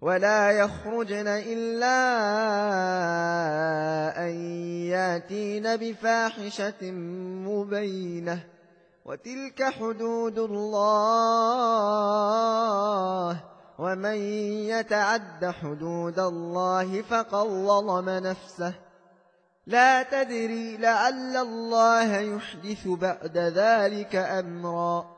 ولا يخرجن إلا أن ياتين بفاحشة مبينة. وتلك حدود الله. ومن يتعد حدود الله فقد ظلم نفسه. لا تدري لعل الله يحدث بعد ذلك أمرا.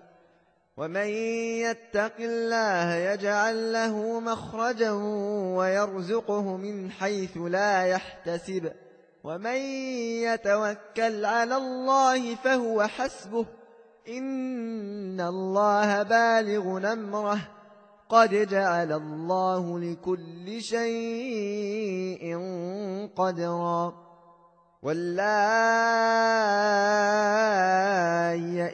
ومن يتق الله يجعل له مخرجا ويرزقه من حيث لا يحتسب. ومن يتوكل على الله فهو حسبه. إن الله بالغ نمره قد جعل الله لكل شيء قدرا. واللائي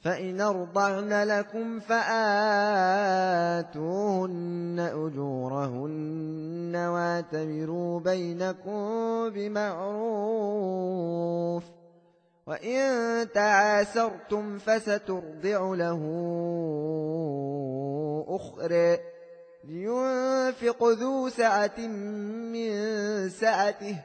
فإن أرضعن لكم فآتوهن أجورهن واتمروا بينكم بمعروف وإن تعاسرتم فسترضع له أخرى لينفق ذو سعة من سعته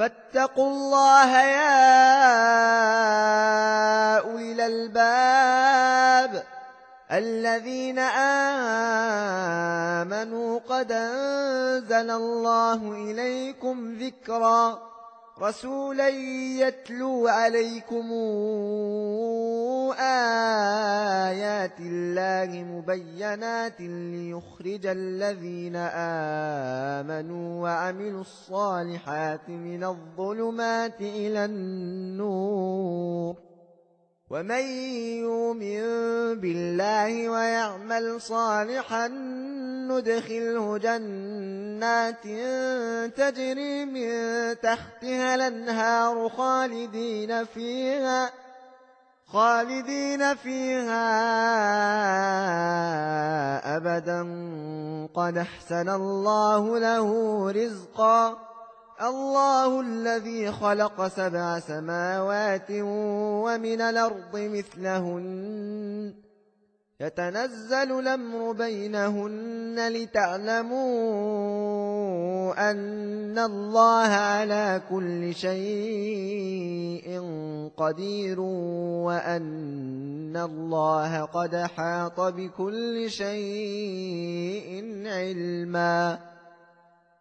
فاتقوا الله يا أولي الألباب الذين آمنوا قد أنزل الله إليكم ذكرا رسولا يتلو عليكم آيات الله مبينات ليخرج الذين آمنوا وعملوا الصالحات من الظلمات إلى النور ومن يؤمن بالله ويعمل صالحا ندخله جنات تجري من تحتها الانهار خالدين فيها خالدين فيها أبدا. قد أحسن الله له رزقا. الله الذي خلق سبع سماوات ومن الأرض مثلهن. يتنزل الأمر بينهن لتعلموا أن الله على كل شيء قدير وأن الله قد حاط بكل شيء علمًا